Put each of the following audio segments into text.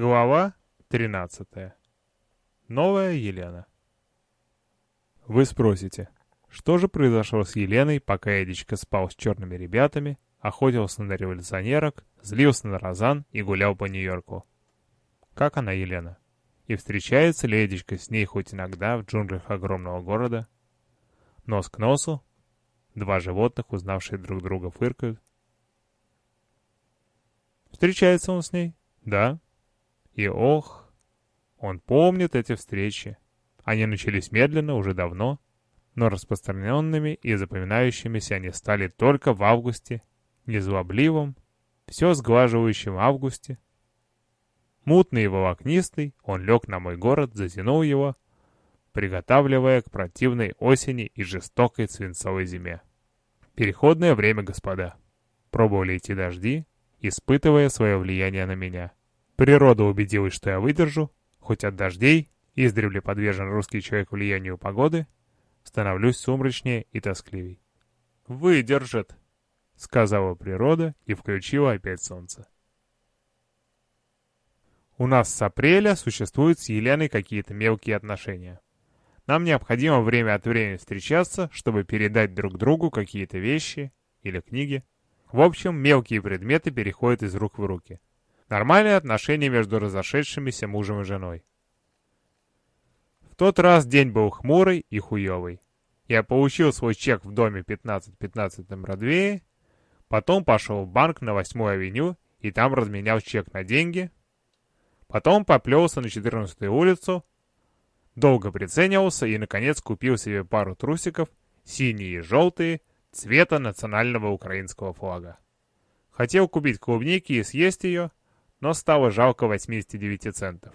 Глава 13. Новая Елена. Вы спросите, что же произошло с Еленой, пока Эдичка спал с черными ребятами, охотился на революционерок, злился на Розан и гулял по Нью-Йорку? Как она, Елена? И встречается ли Эдичка с ней хоть иногда в джунглях огромного города? Нос к носу? Два животных, узнавшие друг друга, фыркают. Встречается он с ней? Да. И ох, он помнит эти встречи. Они начались медленно, уже давно, но распространенными и запоминающимися они стали только в августе, незлобливом, все сглаживающем августе. Мутный и волокнистый, он лег на мой город, затянул его, приготавливая к противной осени и жестокой свинцовой зиме. Переходное время, господа. Пробовали идти дожди, испытывая свое влияние на меня. Природа убедилась, что я выдержу, хоть от дождей, издревле подвержен русский человек влиянию погоды, становлюсь сумрачнее и тоскливей. «Выдержит», — сказала природа и включила опять солнце. У нас с апреля существуют с Еленой какие-то мелкие отношения. Нам необходимо время от времени встречаться, чтобы передать друг другу какие-то вещи или книги. В общем, мелкие предметы переходят из рук в руки. Нормальные отношения между разошедшимися мужем и женой. В тот раз день был хмурый и хуёвый. Я получил свой чек в доме 1515 на Бродвее, потом пошел в банк на 8 авеню и там разменял чек на деньги, потом поплелся на 14 улицу, долго приценивался и, наконец, купил себе пару трусиков, синие и желтые, цвета национального украинского флага. Хотел купить клубники и съесть ее, но стало жалко 89 центов.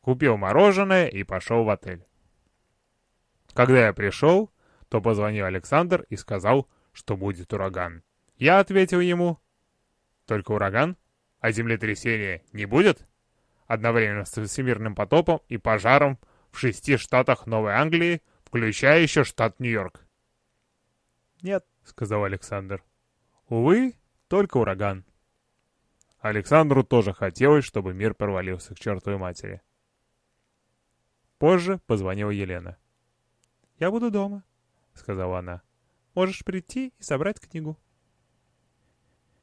Купил мороженое и пошел в отель. Когда я пришел, то позвонил Александр и сказал, что будет ураган. Я ответил ему, только ураган, а землетрясения не будет? Одновременно с всемирным потопом и пожаром в шести штатах Новой Англии, включая еще штат Нью-Йорк. «Нет», — сказал Александр. «Увы, только ураган». Александру тоже хотелось, чтобы мир провалился к чертовой матери. Позже позвонила Елена. «Я буду дома», — сказала она. «Можешь прийти и собрать книгу».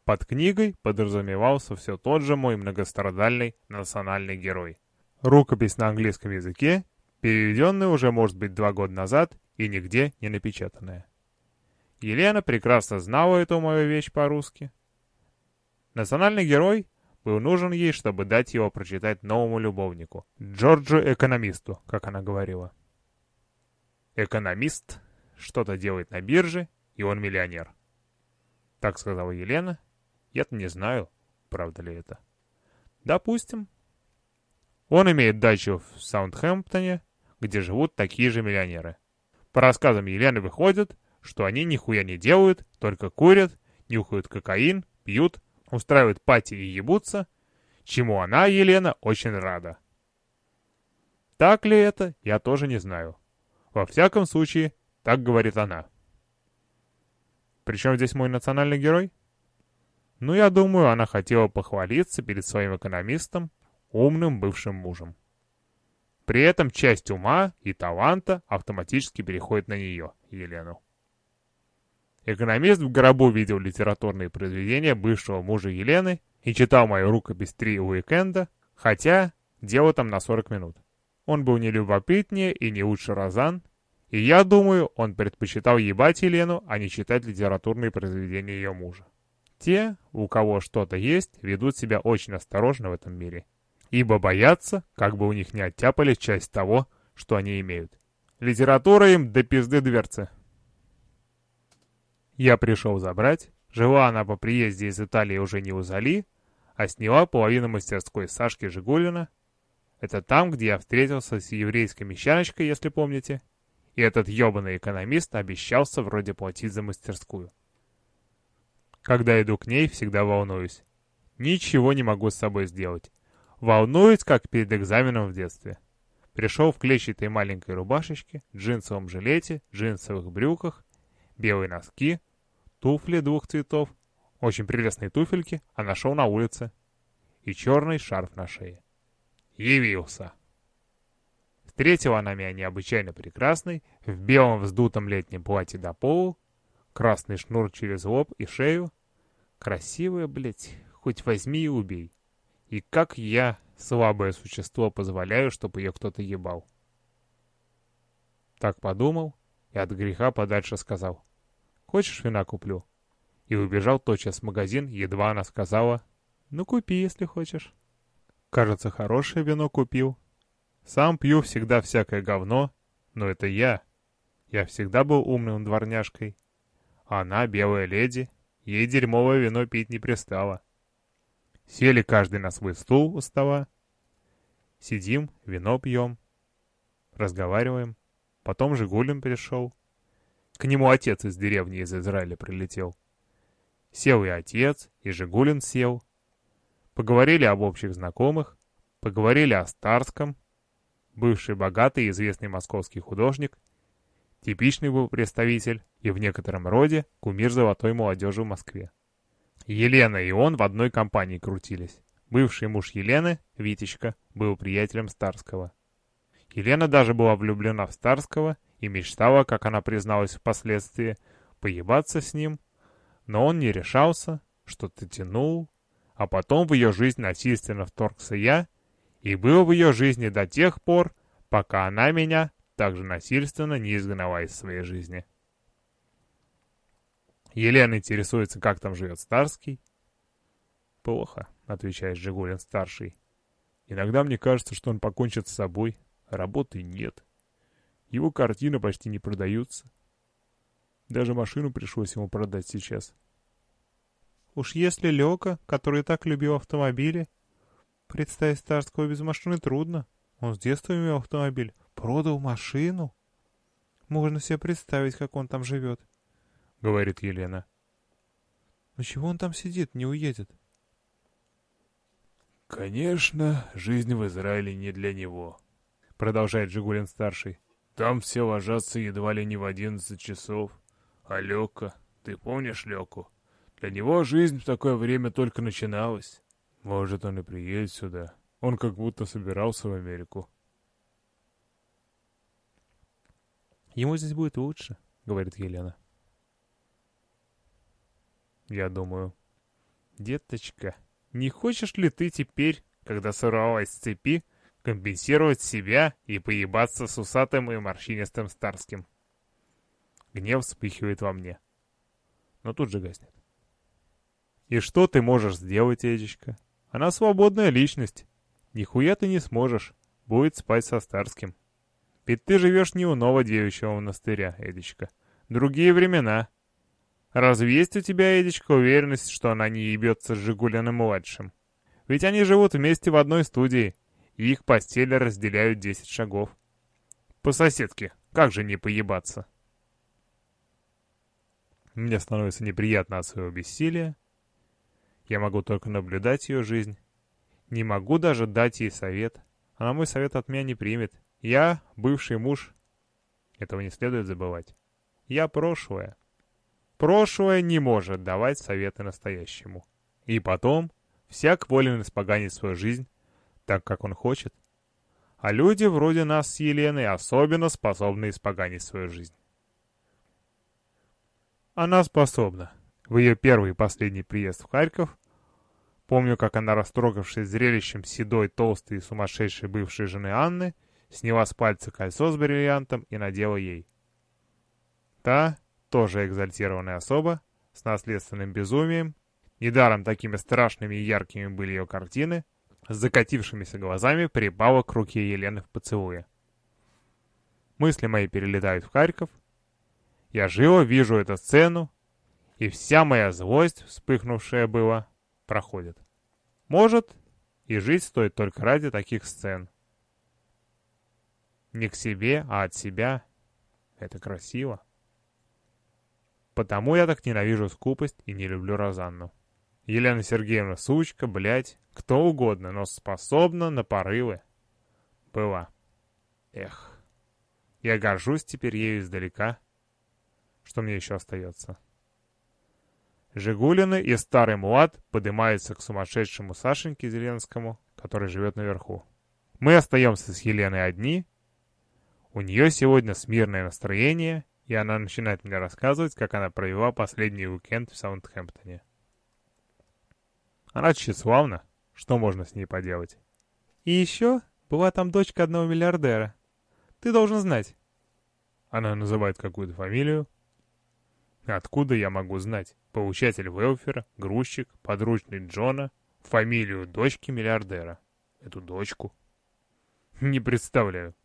Под книгой подразумевался все тот же мой многострадальный национальный герой. Рукопись на английском языке, переведенная уже, может быть, два года назад и нигде не напечатанная. Елена прекрасно знала эту мою вещь по-русски. Национальный герой был нужен ей, чтобы дать его прочитать новому любовнику, Джорджу-экономисту, как она говорила. Экономист что-то делает на бирже, и он миллионер. Так сказала Елена. Я-то не знаю, правда ли это. Допустим. Он имеет дачу в Саундхэмптоне, где живут такие же миллионеры. По рассказам Елены выходит, что они нихуя не делают, только курят, нюхают кокаин, пьют, устраивают пати и ебутся, чему она, Елена, очень рада. Так ли это, я тоже не знаю. Во всяком случае, так говорит она. Причем здесь мой национальный герой? Ну, я думаю, она хотела похвалиться перед своим экономистом, умным бывшим мужем. При этом часть ума и таланта автоматически переходит на нее, Елену. Экономист в гробу видел литературные произведения бывшего мужа Елены и читал мою рукопись «Три уикенда», хотя дело там на 40 минут. Он был не любопытнее и не лучше Розан, и я думаю, он предпочитал ебать Елену, а не читать литературные произведения ее мужа. Те, у кого что-то есть, ведут себя очень осторожно в этом мире, ибо боятся, как бы у них не оттяпали часть того, что они имеют. Литература им до пизды дверцы. Я пришел забрать. Жила она по приезде из Италии уже не у Зали, а сняла половину мастерской Сашки Жигулина. Это там, где я встретился с еврейской мещаночкой, если помните. И этот ебаный экономист обещался вроде платить за мастерскую. Когда иду к ней, всегда волнуюсь. Ничего не могу с собой сделать. Волнуюсь, как перед экзаменом в детстве. Пришел в клетчатой маленькой рубашечке, джинсовом жилете, джинсовых брюках, белые носки — туфли двух цветов, очень прелестные туфельки, а нашел на улице. и черный шарф на шее. Явился. Встретила она меня необычайно прекрасной, в белом вздутом летнем платье до полу, красный шнур через лоб и шею. Красивая, блядь, хоть возьми и убей. И как я, слабое существо, позволяю, чтобы ее кто-то ебал. Так подумал и от греха подальше сказал. «Хочешь, вина куплю?» И убежал тотчас в магазин, едва она сказала, «Ну, купи, если хочешь». Кажется, хорошее вино купил. Сам пью всегда всякое говно, но это я. Я всегда был умным дворняжкой. Она белая леди, ей дерьмовое вино пить не пристало. Сели каждый на свой стул у стола. Сидим, вино пьем, разговариваем. Потом Жигулин пришел. К нему отец из деревни из Израиля прилетел. Сел и отец, и Жигулин сел. Поговорили об общих знакомых, поговорили о Старском. Бывший богатый известный московский художник, типичный был представитель и в некотором роде кумир золотой молодежи в Москве. Елена и он в одной компании крутились. Бывший муж Елены, Витечка, был приятелем Старского. Елена даже была влюблена в Старского и мечтала, как она призналась впоследствии, поебаться с ним, но он не решался, что-то тянул, а потом в ее жизнь насильственно вторгся я и был в ее жизни до тех пор, пока она меня также насильственно не изгнала из своей жизни. Елена интересуется, как там живет Старский. «Плохо», — отвечает Жигулин-старший. «Иногда мне кажется, что он покончит с собой, Работы нет. Его картины почти не продаются. Даже машину пришлось ему продать сейчас. Уж если Лёка, который так любил автомобили, представить Старского без машины трудно. Он с детства имел автомобиль, продал машину. Можно себе представить, как он там живет, — говорит Елена. Но чего он там сидит, не уедет? Конечно, жизнь в Израиле не для него, продолжает Жигулин-старший. «Там все ложатся едва ли не в одиннадцать часов. А Лёка, ты помнишь Лёку? Для него жизнь в такое время только начиналась. Может, он и приедет сюда. Он как будто собирался в Америку». «Ему здесь будет лучше», — говорит Елена. Я думаю, деточка, не хочешь ли ты теперь, когда сорвалась с цепи, компенсировать себя и поебаться с усатым и морщинистым Старским. Гнев вспыхивает во мне, но тут же гаснет. И что ты можешь сделать, Эдичка? Она свободная личность. Нихуя ты не сможешь. Будет спать со Старским. Ведь ты живешь не у нового девичьего монастыря, Эдичка. Другие времена. Разве есть у тебя, Эдичка, уверенность, что она не ебется с Жигулиным-младшим? Ведь они живут вместе в одной студии, и их постели разделяют 10 шагов. По соседке, как же не поебаться? Мне становится неприятно от своего бессилия. Я могу только наблюдать ее жизнь. Не могу даже дать ей совет. Она мой совет от меня не примет. Я бывший муж. Этого не следует забывать. Я прошлое. Прошлое не может давать советы настоящему. И потом, всяк волен испоганить свою жизнь так, как он хочет. А люди вроде нас с Еленой особенно способны испоганить свою жизнь. Она способна. В ее первый и последний приезд в Харьков Помню, как она, растрогавшись зрелищем седой, толстой и сумасшедшей бывшей жены Анны, сняла с пальца кольцо с бриллиантом и надела ей. Та, тоже экзальтированная особа, с наследственным безумием, недаром такими страшными и яркими были ее картины, с закатившимися глазами припала к руке Елены в поцелуе. Мысли мои перелетают в Харьков. Я живо вижу эту сцену, и вся моя злость, вспыхнувшая была, проходит. Может, и жить стоит только ради таких сцен. Не к себе, а от себя. Это красиво. Потому я так ненавижу скупость и не люблю Розанну. Елена Сергеевна сучка, блядь, кто угодно, но способна на порывы. Была. Эх. Я горжусь теперь ею издалека. Что мне еще остается? Жигулины и старый Муат поднимаются к сумасшедшему Сашеньке Зеленскому, который живет наверху. Мы остаемся с Еленой одни. У нее сегодня смирное настроение, и она начинает мне рассказывать, как она провела последний уикенд в Саундхэмптоне. Она тщеславна, что можно с ней поделать? И еще была там дочка одного миллиардера. Ты должен знать. Она называет какую-то фамилию. Откуда я могу знать? Получатель велфера, грузчик, подручный Джона, фамилию дочки миллиардера. Эту дочку. Не представляю.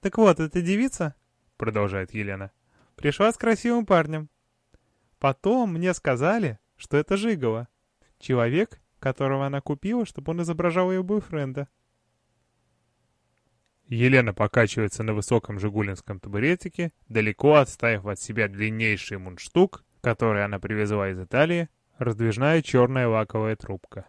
Так вот, эта девица, продолжает Елена, пришла с красивым парнем. Потом мне сказали, что это Жигова. Человек, которого она купила, чтобы он изображал ее бойфренда. Елена покачивается на высоком жигулинском табуретике, далеко отставив от себя длиннейший мундштук, который она привезла из Италии, раздвижная черная лаковая трубка.